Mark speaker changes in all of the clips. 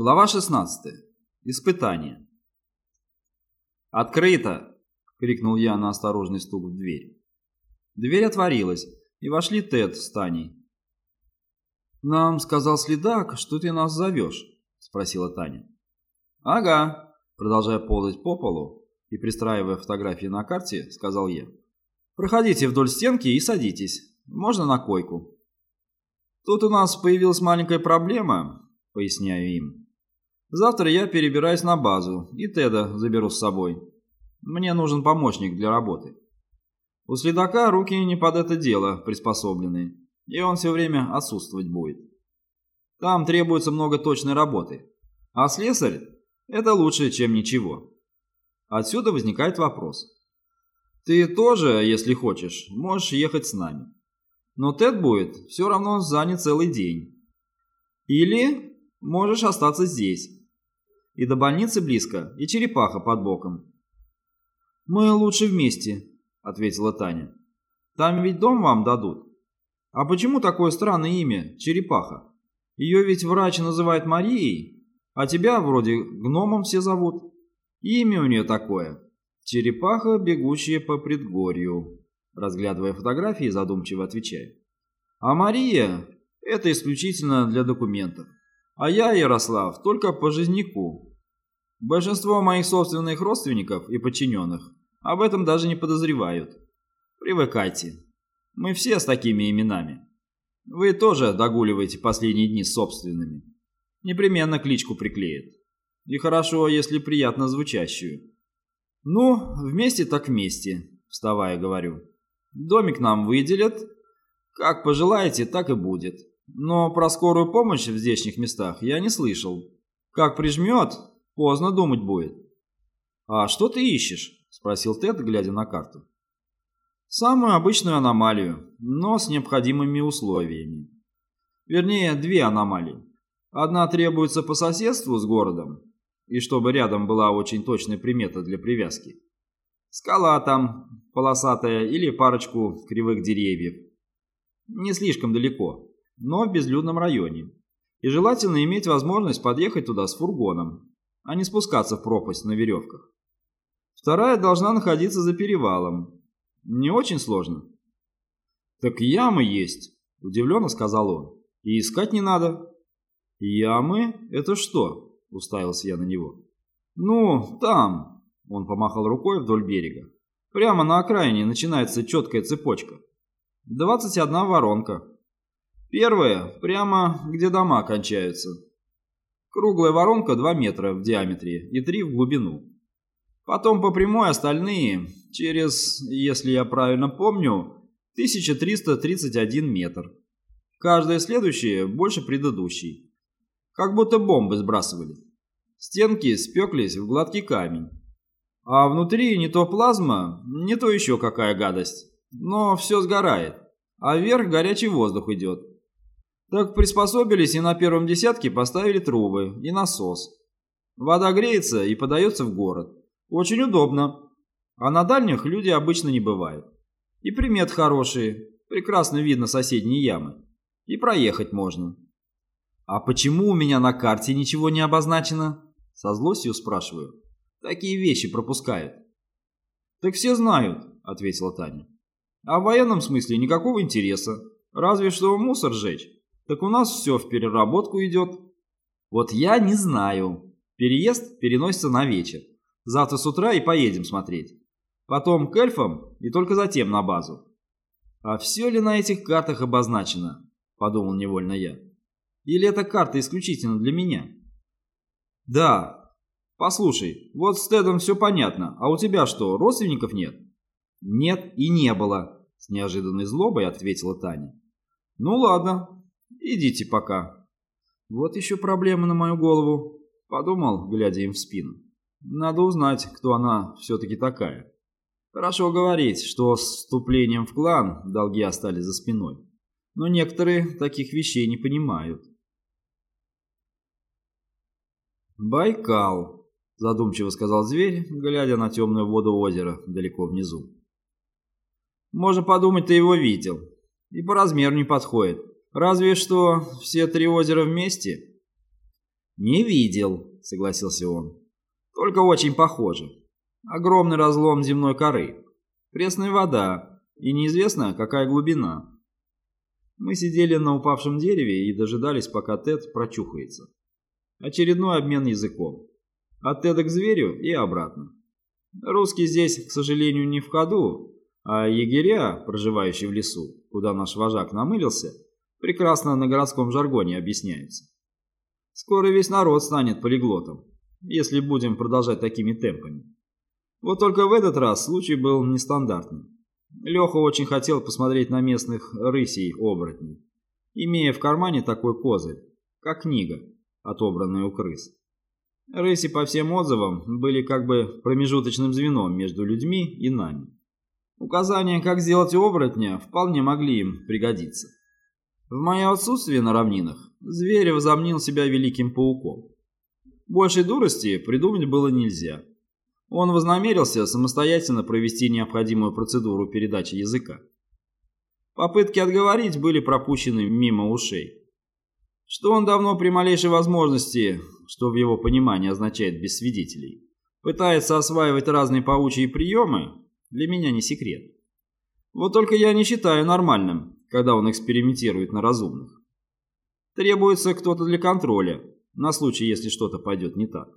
Speaker 1: Глава 16. Испытание. «Открыто!» — крикнул я на осторожный стук в дверь. Дверь отворилась, и вошли Тед с Таней. «Нам сказал следак, что ты нас зовешь», — спросила Таня. «Ага», — продолжая ползать по полу и пристраивая фотографии на карте, сказал я. «Проходите вдоль стенки и садитесь. Можно на койку». «Тут у нас появилась маленькая проблема», — поясняю им. «Завтра я перебираюсь на базу и Теда заберу с собой. Мне нужен помощник для работы». У следака руки не под это дело приспособлены, и он все время отсутствовать будет. Там требуется много точной работы, а слесарь – это лучше, чем ничего. Отсюда возникает вопрос. Ты тоже, если хочешь, можешь ехать с нами. Но Тед будет все равно занят целый день. Или можешь остаться здесь. И до больницы близко, и черепаха под боком. Мы лучше вместе, — ответила Таня. «Там ведь дом вам дадут. А почему такое странное имя — Черепаха? Ее ведь врач называет Марией, а тебя вроде гномом все зовут. Имя у нее такое — Черепаха, бегущая по предгорью», — разглядывая фотографии, задумчиво отвечает. «А Мария — это исключительно для документов. А я, Ярослав, только по жизняку. Большинство моих собственных родственников и подчиненных об этом даже не подозревают. Привыкайте. Мы все с такими именами. Вы тоже догуливаете последние дни собственными. Непременно кличку приклеят. И хорошо, если приятно звучащую. Ну, вместе так вместе, вставая, говорю. Домик нам выделят. Как пожелаете, так и будет. Но про скорую помощь в здешних местах я не слышал. Как прижмет, поздно думать будет. А что ты ищешь? — спросил Тед, глядя на карту. «Самую обычную аномалию, но с необходимыми условиями. Вернее, две аномалии. Одна требуется по соседству с городом, и чтобы рядом была очень точная примета для привязки. Скала там, полосатая или парочку кривых деревьев. Не слишком далеко, но в безлюдном районе. И желательно иметь возможность подъехать туда с фургоном, а не спускаться в пропасть на веревках. Вторая должна находиться за перевалом. Не очень сложно. «Так ямы есть», – удивленно сказал он. «И искать не надо». «Ямы? Это что?» – уставился я на него. «Ну, там», – он помахал рукой вдоль берега. «Прямо на окраине начинается четкая цепочка. 21 воронка. Первая – прямо где дома кончаются. Круглая воронка 2 метра в диаметре и 3 в глубину. Потом по прямой остальные, через, если я правильно помню, 1331 метр. Каждая следующая больше предыдущей. Как будто бомбы сбрасывали. Стенки спеклись в гладкий камень. А внутри не то плазма, не то еще какая гадость. Но все сгорает, а вверх горячий воздух идет. Так приспособились и на первом десятке поставили трубы и насос. Вода греется и подается в город. Очень удобно. А на дальних люди обычно не бывают. И примет хорошие. Прекрасно видно соседние ямы. И проехать можно. А почему у меня на карте ничего не обозначено? Со злостью спрашиваю. Такие вещи пропускают. Так все знают, ответила Таня. А в военном смысле никакого интереса. Разве что мусор сжечь. Так у нас все в переработку идет. Вот я не знаю. Переезд переносится на вечер. Завтра с утра и поедем смотреть. Потом к эльфам и только затем на базу. А все ли на этих картах обозначено? Подумал невольно я. Или эта карта исключительно для меня? Да. Послушай, вот с Тедом все понятно, а у тебя что, родственников нет? Нет и не было, с неожиданной злобой ответила Таня. Ну ладно, идите пока. Вот еще проблема на мою голову, подумал, глядя им в спину. Надо узнать, кто она все-таки такая. Хорошо говорить, что с вступлением в клан долги остались за спиной. Но некоторые таких вещей не понимают. «Байкал», — задумчиво сказал зверь, глядя на темную воду озера далеко внизу. «Можно подумать, ты его видел. И по размеру не подходит. Разве что все три озера вместе». «Не видел», — согласился он. «Только очень похоже. Огромный разлом земной коры, пресная вода и неизвестно, какая глубина». Мы сидели на упавшем дереве и дожидались, пока Тед прочухается. Очередной обмен языком. От Теда к зверю и обратно. Русский здесь, к сожалению, не в ходу, а егеря, проживающие в лесу, куда наш вожак намылился, прекрасно на городском жаргоне объясняются. Скоро весь народ станет полиглотом, если будем продолжать такими темпами. Вот только в этот раз случай был нестандартный. Леха очень хотел посмотреть на местных рысей-оборотней, имея в кармане такой козырь, как книга, отобранная у крыс. Рыси, по всем отзывам, были как бы промежуточным звеном между людьми и нами. Указания, как сделать оборотня, вполне могли им пригодиться. В мое отсутствие на равнинах зверь возомнил себя великим пауком. Большей дурости придумать было нельзя. Он вознамерился самостоятельно провести необходимую процедуру передачи языка. Попытки отговорить были пропущены мимо ушей. Что он давно при малейшей возможности, что в его понимании означает без свидетелей, пытается осваивать разные паучьи приемы, для меня не секрет. Вот только я не считаю нормальным, когда он экспериментирует на разумных. Требуется кто-то для контроля, на случай, если что-то пойдет не так.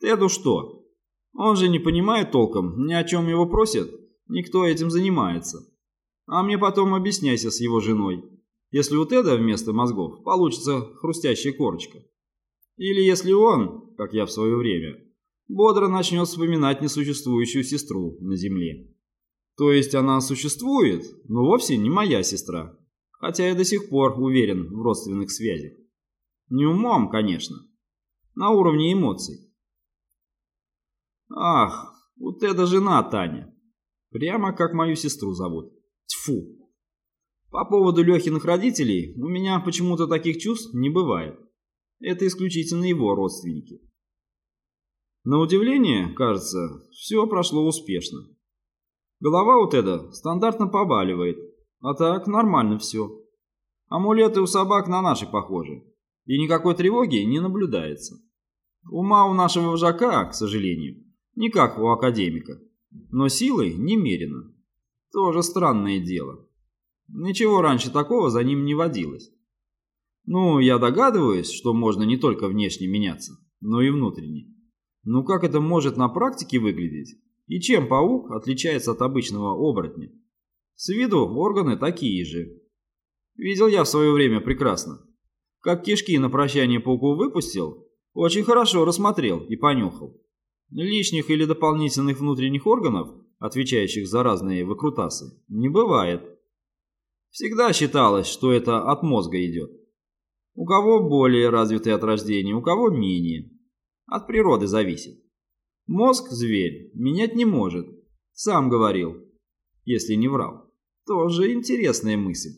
Speaker 1: Теду что? Он же не понимает толком, ни о чем его просят, никто этим занимается. А мне потом объясняйся с его женой, если у Теда вместо мозгов получится хрустящая корочка. Или если он, как я в свое время, бодро начнет вспоминать несуществующую сестру на земле. То есть она существует, но вовсе не моя сестра, хотя я до сих пор уверен в родственных связях. Не умом, конечно, на уровне эмоций. Ах, у Теда жена Таня. Прямо как мою сестру зовут. Тьфу. По поводу Лехиных родителей у меня почему-то таких чувств не бывает. Это исключительно его родственники. На удивление, кажется, все прошло успешно. Голова у Теда стандартно побаливает, а так нормально все. Амулеты у собак на наши похожи, и никакой тревоги не наблюдается. Ума у нашего вожака, к сожалению, не как у академика, но силой немерено. Тоже странное дело. Ничего раньше такого за ним не водилось. Ну, я догадываюсь, что можно не только внешне меняться, но и внутренне. Ну как это может на практике выглядеть? И чем паук отличается от обычного оборотня? С виду органы такие же. Видел я в свое время прекрасно. Как кишки на прощание пауку выпустил, очень хорошо рассмотрел и понюхал. Лишних или дополнительных внутренних органов, отвечающих за разные выкрутасы, не бывает. Всегда считалось, что это от мозга идет. У кого более развитый от рождения, у кого менее. От природы зависит. Мозг зверь менять не может. Сам говорил, если не врал. Тоже интересная мысль.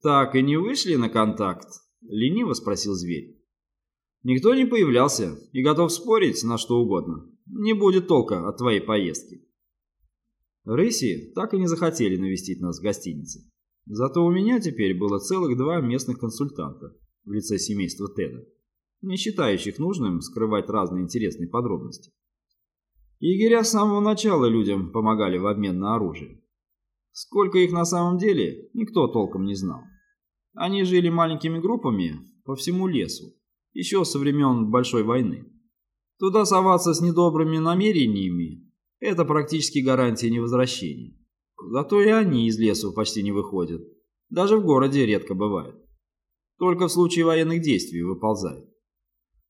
Speaker 1: «Так и не вышли на контакт?» — лениво спросил зверь. «Никто не появлялся и готов спорить на что угодно. Не будет толка от твоей поездки». Рыси так и не захотели навестить нас в гостинице. Зато у меня теперь было целых два местных консультанта в лице семейства Теда не считающих нужным скрывать разные интересные подробности. Егеря с самого начала людям помогали в обмен на оружие. Сколько их на самом деле, никто толком не знал. Они жили маленькими группами по всему лесу, еще со времен Большой войны. Туда соваться с недобрыми намерениями – это практически гарантия невозвращения. Зато и они из лесу почти не выходят. Даже в городе редко бывает. Только в случае военных действий выползают.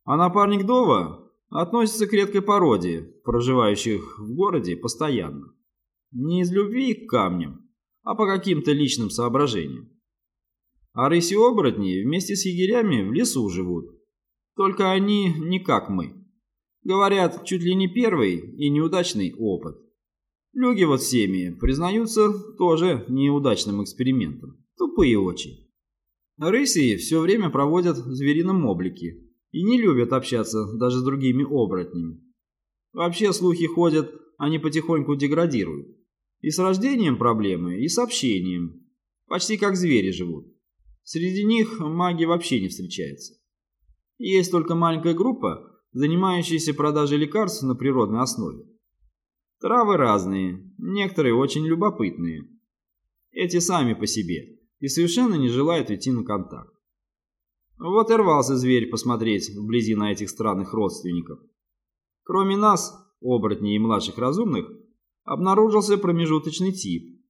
Speaker 1: А напарник Дова относится к редкой породе, проживающих в городе постоянно. Не из любви к камням, а по каким-то личным соображениям. А рыси-оборотни вместе с егерями в лесу живут. Только они не как мы. Говорят, чуть ли не первый и неудачный опыт. Люги вот всеми признаются тоже неудачным экспериментом. Тупые очень. Рыси все время проводят в зверином облике и не любят общаться даже с другими оборотнями. Вообще слухи ходят, они потихоньку деградируют. И с рождением проблемы, и с общением. Почти как звери живут. Среди них маги вообще не встречаются. Есть только маленькая группа, занимающаяся продажей лекарств на природной основе. Травы разные, некоторые очень любопытные. Эти сами по себе и совершенно не желают идти на контакт. Вот и рвался зверь посмотреть вблизи на этих странных родственников. Кроме нас, оборотней и младших разумных, обнаружился промежуточный тип.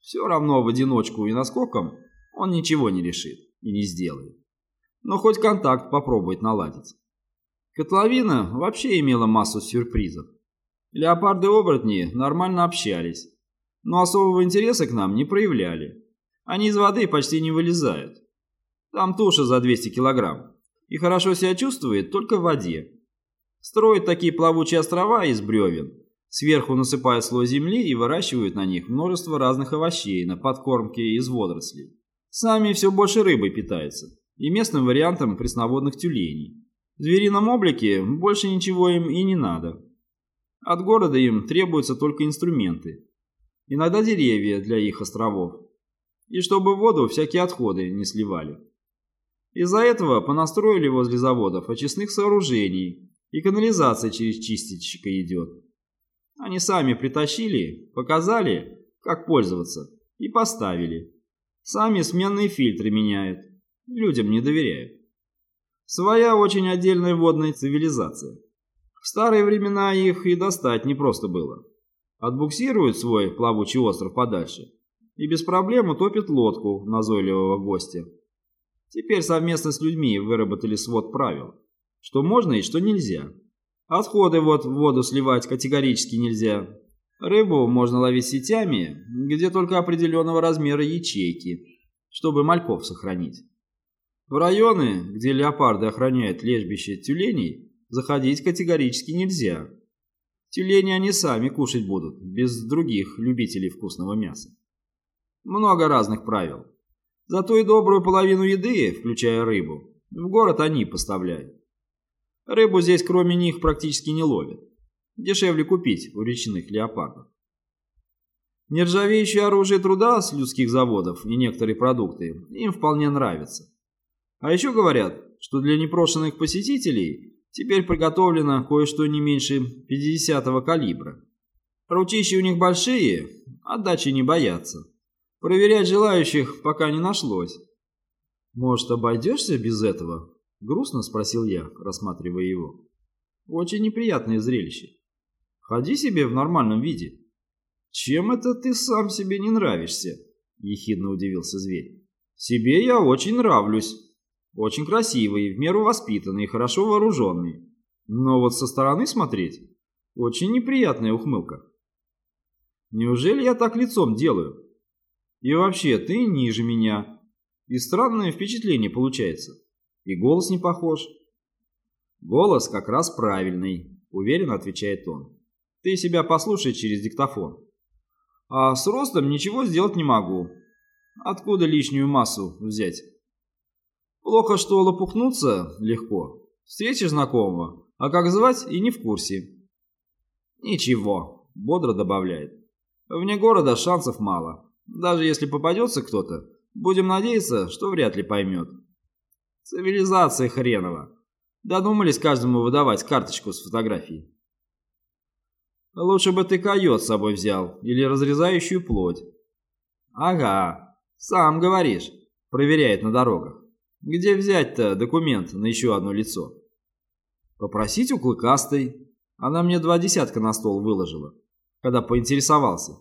Speaker 1: Все равно в одиночку и наскоком он ничего не решит и не сделает. Но хоть контакт попробует наладить. Котловина вообще имела массу сюрпризов. Леопарды-оборотни нормально общались, но особого интереса к нам не проявляли. Они из воды почти не вылезают. Там туша за 200 килограмм и хорошо себя чувствует только в воде. Строят такие плавучие острова из бревен, сверху насыпают слой земли и выращивают на них множество разных овощей на подкормке из водорослей. Сами все больше рыбой питаются и местным вариантом пресноводных тюленей. В зверином облике больше ничего им и не надо. От города им требуются только инструменты. Иногда деревья для их островов. И чтобы воду всякие отходы не сливали. Из-за этого понастроили возле заводов очистных сооружений, и канализация через чистильщика идет. Они сами притащили, показали, как пользоваться, и поставили. Сами сменные фильтры меняют, людям не доверяют. Своя очень отдельная водная цивилизация. В старые времена их и достать непросто было. Отбуксируют свой плавучий остров подальше и без проблем утопят лодку назойливого гостя. Теперь совместно с людьми выработали свод правил, что можно и что нельзя. Отходы вот в воду сливать категорически нельзя. Рыбу можно ловить сетями, где только определенного размера ячейки, чтобы мальков сохранить. В районы, где леопарды охраняют лежбище тюленей, заходить категорически нельзя. Тюлени они сами кушать будут, без других любителей вкусного мяса. Много разных правил. Зато и добрую половину еды, включая рыбу, в город они поставляют. Рыбу здесь кроме них практически не ловят. Дешевле купить у речных леопардов. Нержавеющее оружие труда с людских заводов и некоторые продукты им вполне нравятся. А еще говорят, что для непрошенных посетителей теперь приготовлено кое-что не меньше 50-го калибра. Ручища у них большие, отдачи не боятся. Проверять желающих пока не нашлось. «Может, обойдешься без этого?» – грустно спросил я, рассматривая его. «Очень неприятное зрелище. Ходи себе в нормальном виде». «Чем это ты сам себе не нравишься?» – ехидно удивился зверь. «Себе я очень нравлюсь». Очень красивый, в меру воспитанный, хорошо вооруженный. Но вот со стороны смотреть – очень неприятная ухмылка. Неужели я так лицом делаю? И вообще, ты ниже меня. И странное впечатление получается. И голос не похож. Голос как раз правильный, уверенно отвечает он. Ты себя послушай через диктофон. А с ростом ничего сделать не могу. Откуда лишнюю массу взять? Плохо, что лопухнуться легко. Встретишь знакомого, а как звать и не в курсе. Ничего, бодро добавляет. Вне города шансов мало. Даже если попадется кто-то, будем надеяться, что вряд ли поймет. Цивилизация хренова. Додумались каждому выдавать карточку с фотографией. Лучше бы ты койот с собой взял или разрезающую плоть. Ага, сам говоришь, проверяет на дорогах. Где взять-то документ на еще одно лицо? Попросить у Клыкастой. Она мне два десятка на стол выложила, когда поинтересовался.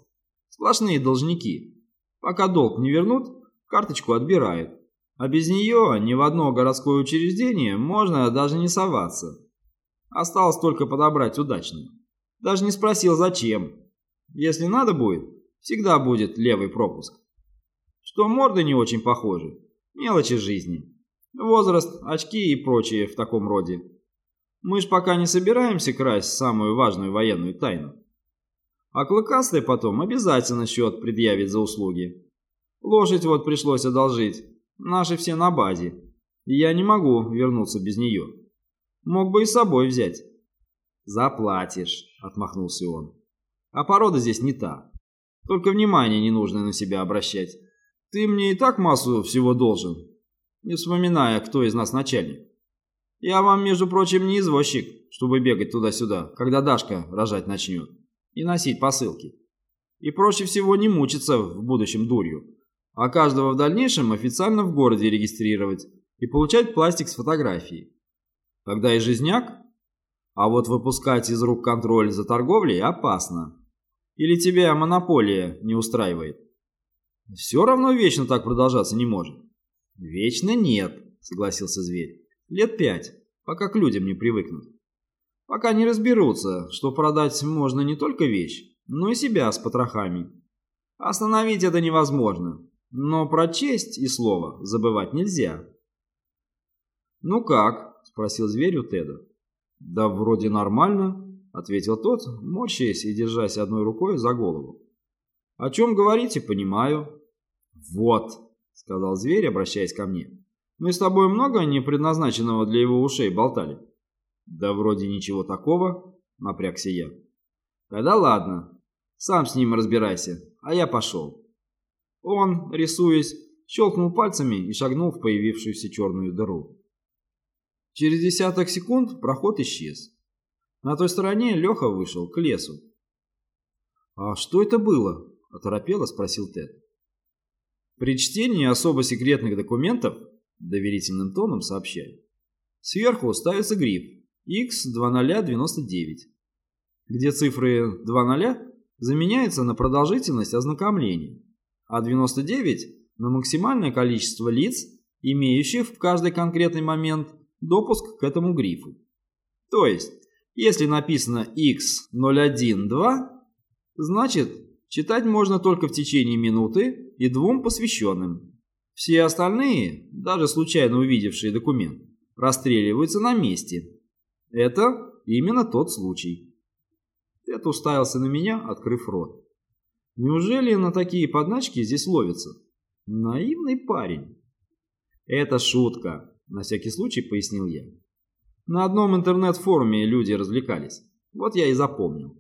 Speaker 1: Сплошные должники. Пока долг не вернут, карточку отбирают. А без нее ни в одно городское учреждение можно даже не соваться. Осталось только подобрать удачную. Даже не спросил, зачем. Если надо будет, всегда будет левый пропуск. Что морды не очень похожи, мелочи жизни. Возраст, очки и прочее в таком роде. Мы ж пока не собираемся красть самую важную военную тайну. А Клыкастый потом обязательно счет предъявит за услуги. Лошадь вот пришлось одолжить. Наши все на базе. И я не могу вернуться без нее. Мог бы и с собой взять. Заплатишь, отмахнулся он. А порода здесь не та. Только внимание не нужно на себя обращать. Ты мне и так массу всего должен, не вспоминая, кто из нас начальник. Я вам, между прочим, не извозчик, чтобы бегать туда-сюда, когда Дашка рожать начнет, и носить посылки. И проще всего не мучиться в будущем дурью, а каждого в дальнейшем официально в городе регистрировать и получать пластик с фотографией. Когда и жизняк, а вот выпускать из рук контроль за торговлей опасно. Или тебя монополия не устраивает? Все равно вечно так продолжаться не может. Вечно нет, согласился зверь. Лет пять, пока к людям не привыкнут. Пока не разберутся, что продать можно не только вещь, но и себя с потрохами. Остановить это невозможно, но про честь и слово забывать нельзя. «Ну как?» – спросил зверь у Теда. «Да вроде нормально», — ответил тот, морщаясь и держась одной рукой за голову. «О чем говорите, понимаю». «Вот», — сказал зверь, обращаясь ко мне. «Мы с тобой много не предназначенного для его ушей болтали?» «Да вроде ничего такого», — напрягся я. «Тогда ладно. Сам с ним разбирайся, а я пошел». Он, рисуясь, щелкнул пальцами и шагнул в появившуюся черную дыру. Через десяток секунд проход исчез. На той стороне Леха вышел к лесу. «А что это было?» – оторопело спросил Тед. При чтении особо секретных документов, доверительным тоном сообщаю, сверху ставится гриф X2099, где цифры 20 заменяются на продолжительность ознакомления, а 99 – на максимальное количество лиц, имеющих в каждый конкретный момент допуск к этому грифу. То есть, если написано X012, значит, читать можно только в течение минуты и двум посвященным. Все остальные, даже случайно увидевшие документ, расстреливаются на месте. Это именно тот случай. Тед уставился на меня, открыв рот. Неужели на такие подначки здесь ловится? Наивный парень. Это шутка, на всякий случай пояснил я. На одном интернет-форуме люди развлекались. Вот я и запомнил.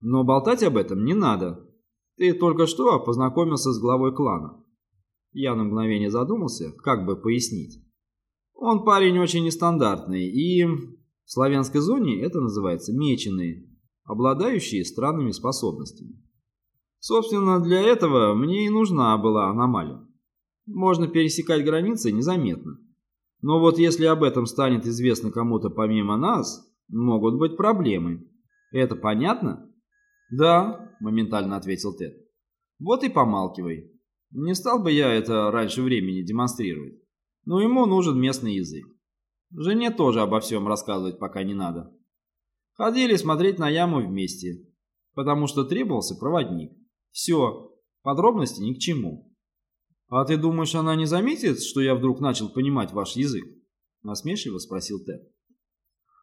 Speaker 1: Но болтать об этом не надо. Ты только что познакомился с главой клана. Я на мгновение задумался, как бы пояснить. Он парень очень нестандартный, и в славянской зоне это называется меченые, обладающие странными способностями. Собственно, для этого мне и нужна была аномалия. Можно пересекать границы незаметно. Но вот если об этом станет известно кому-то помимо нас, могут быть проблемы. Это понятно? Да, моментально ответил Тед. Вот и помалкивай. Не стал бы я это раньше времени демонстрировать. Но ему нужен местный язык. Жене тоже обо всем рассказывать пока не надо. Ходили смотреть на яму вместе, потому что требовался проводник. Все, подробности ни к чему. «А ты думаешь, она не заметит, что я вдруг начал понимать ваш язык?» Насмешливо спросил Тед.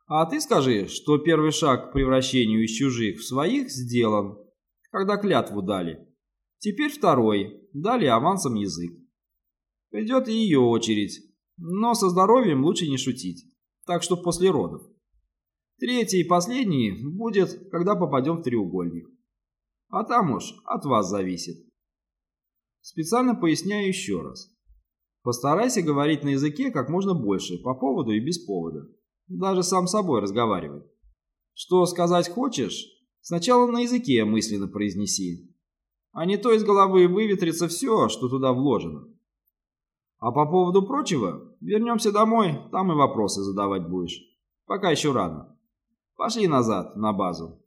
Speaker 1: «А ты скажи, что первый шаг к превращению из чужих в своих сделан, когда клятву дали. Теперь второй, дали авансом язык. Придет и ее очередь, но со здоровьем лучше не шутить, так что после родов. Третий и последний будет, когда попадем в треугольник. А там уж от вас зависит. Специально поясняю еще раз. Постарайся говорить на языке как можно больше, по поводу и без повода. Даже сам собой разговаривай. Что сказать хочешь, сначала на языке мысленно произнеси. А не то из головы выветрится все, что туда вложено. А по поводу прочего, вернемся домой, там и вопросы задавать будешь. Пока еще рано. Пошли назад, на базу.